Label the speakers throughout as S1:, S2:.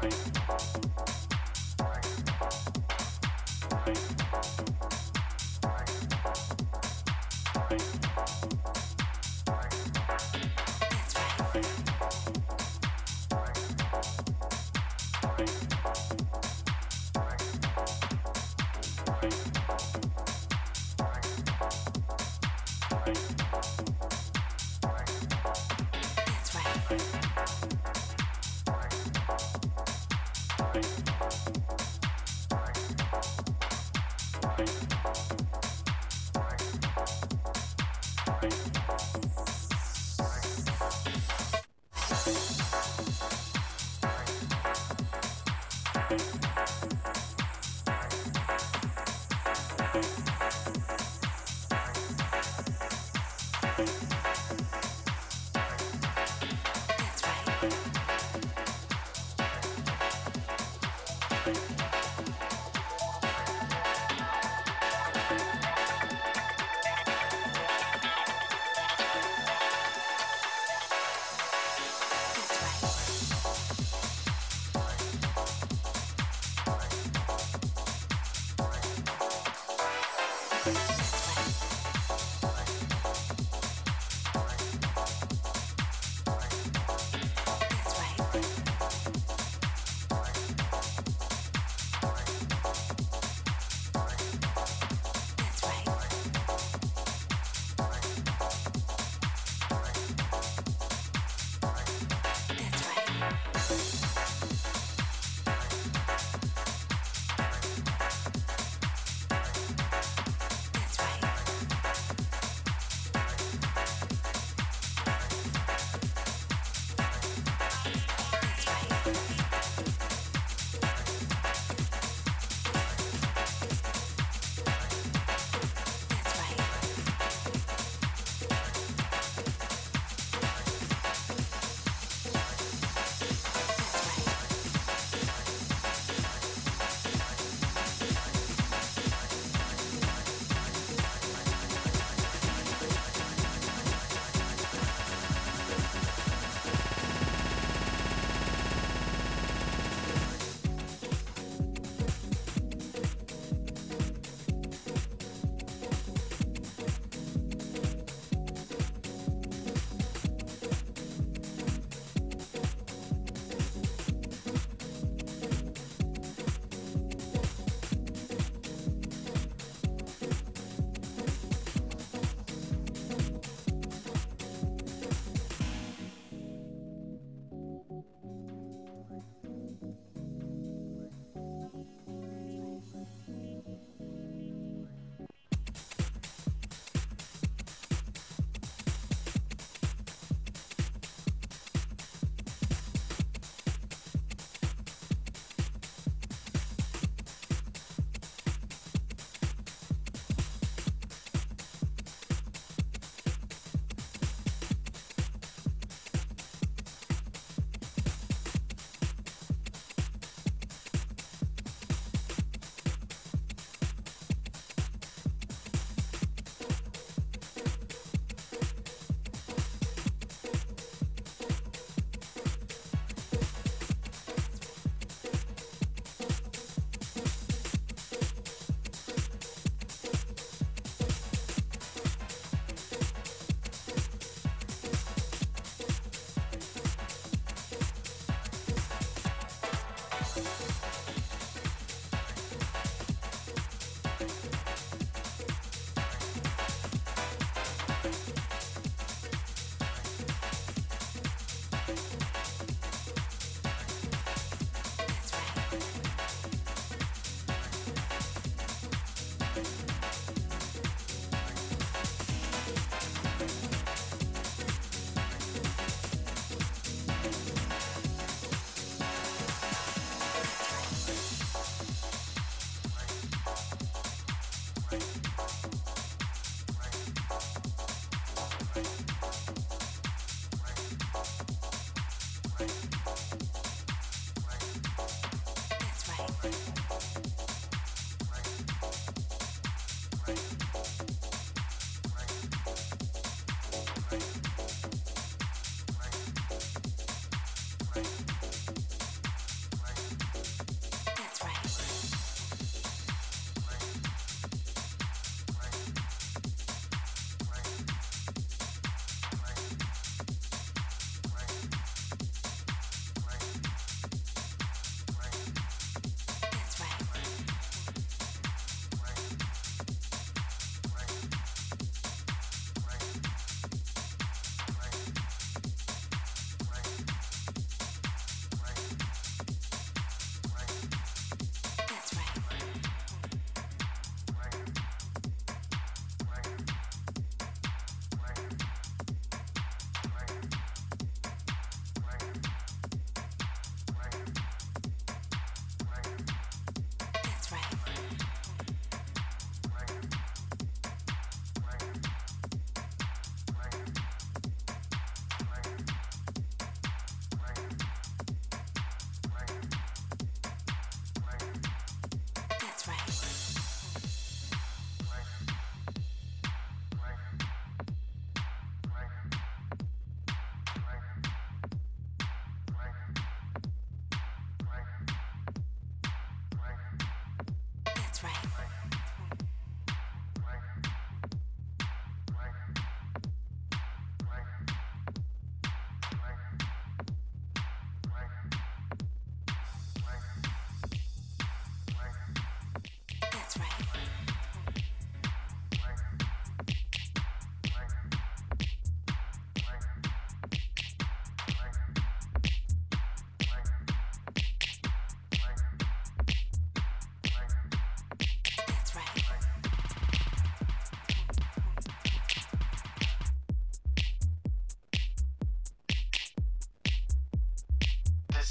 S1: Bye.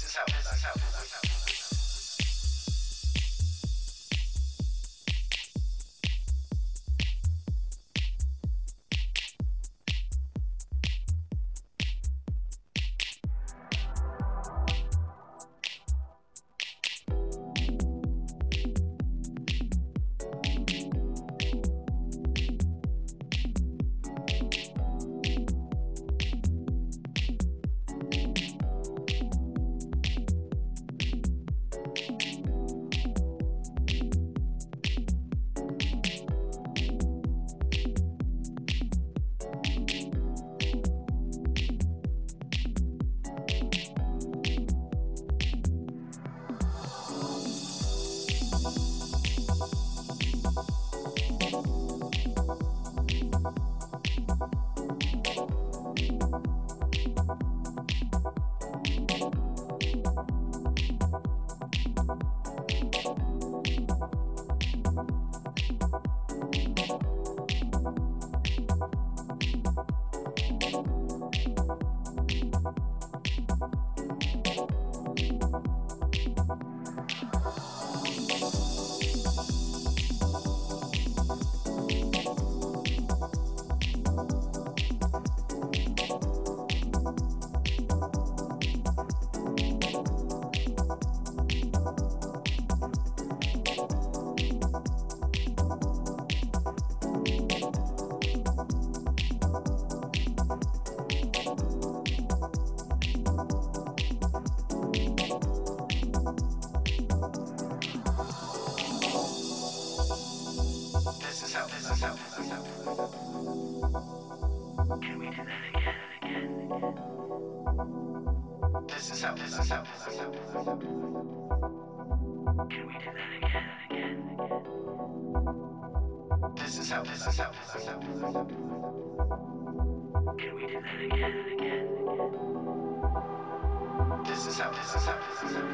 S1: this is how. This is how. This is how. Can we do that again, again, again? This is how, this is how, this is how.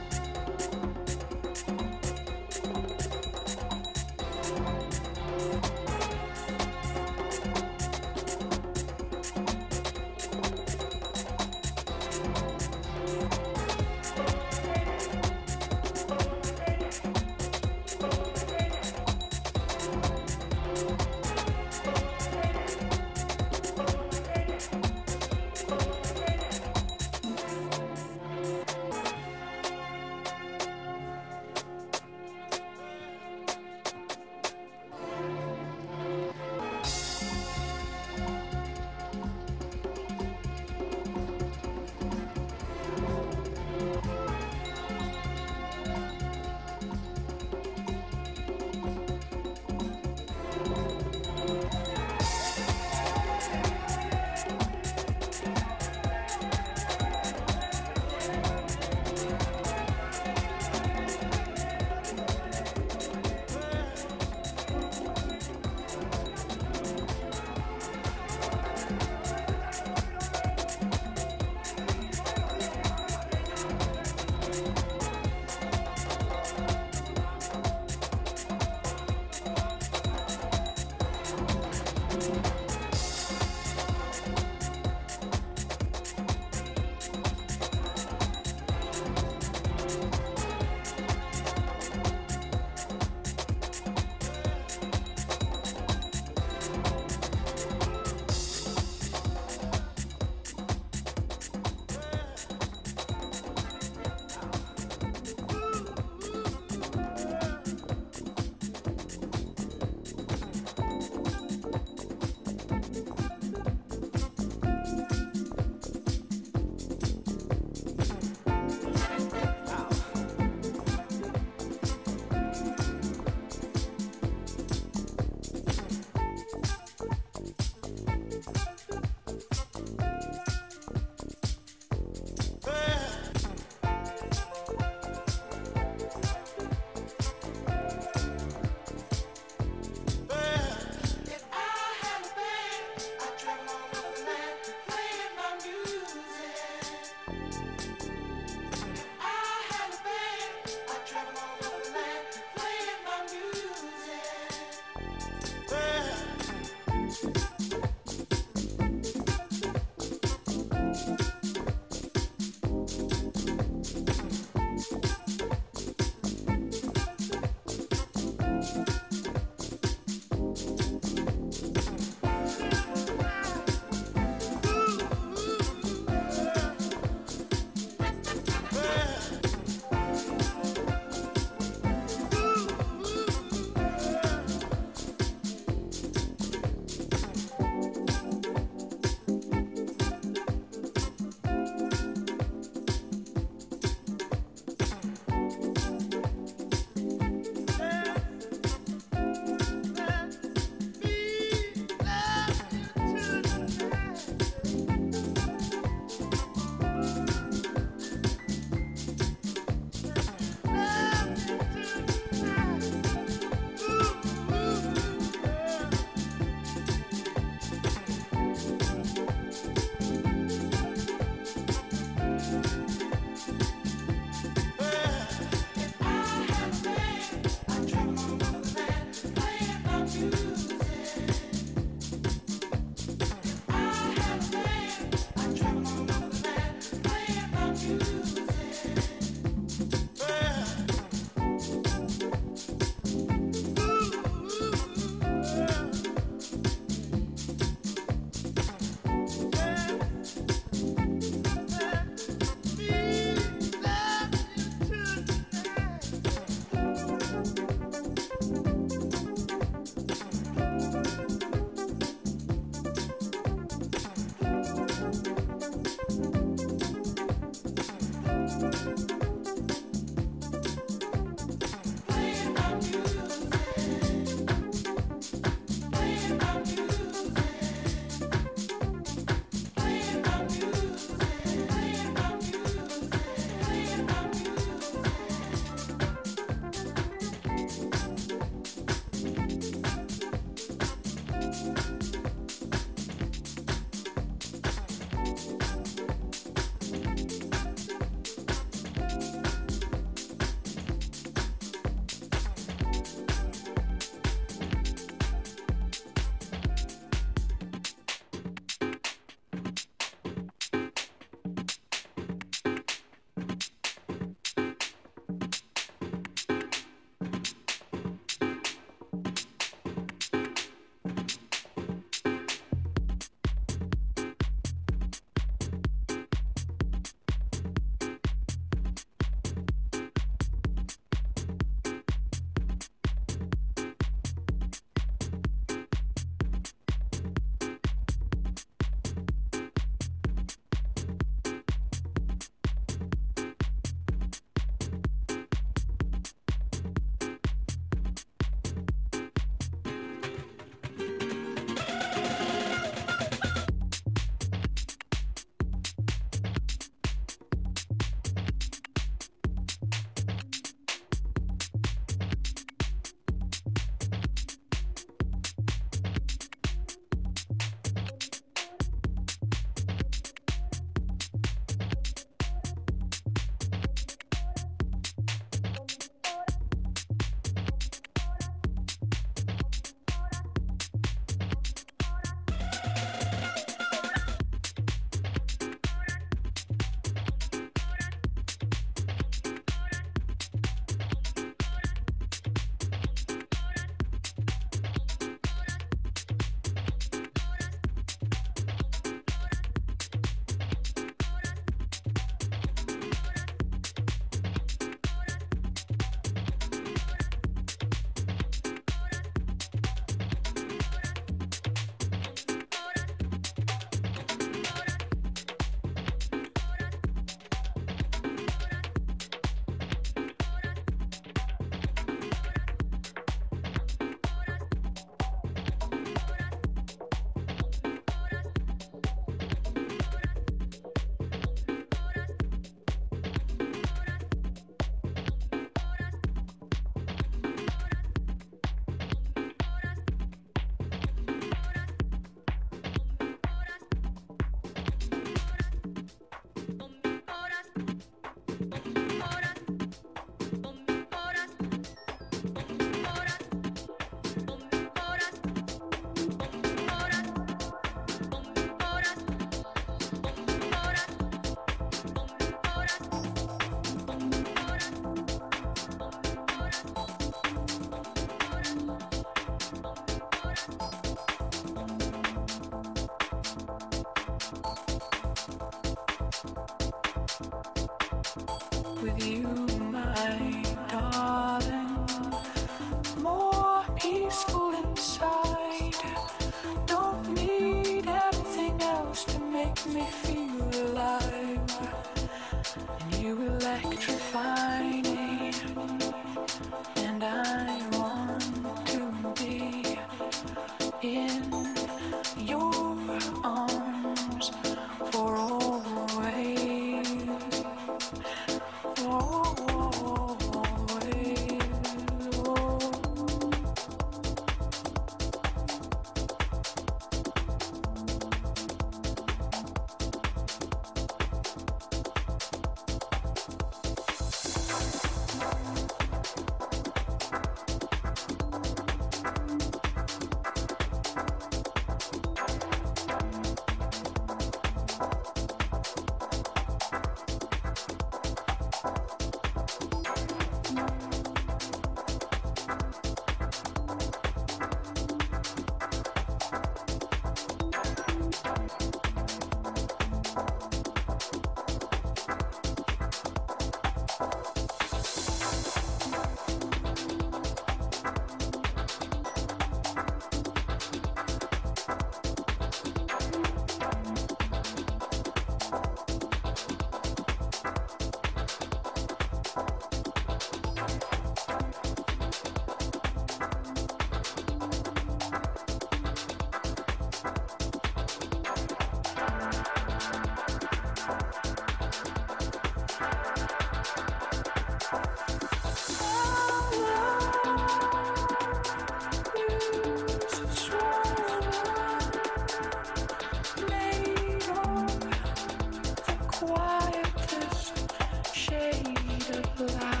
S1: alive.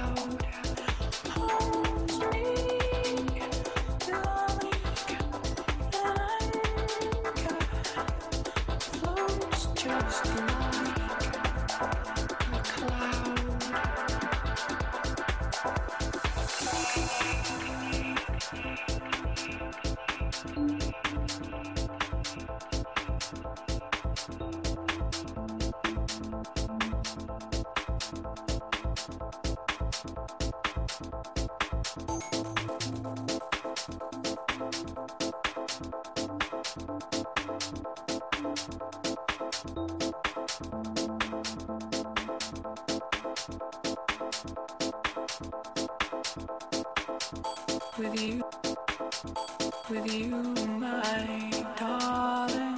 S1: with you, with you, my darling.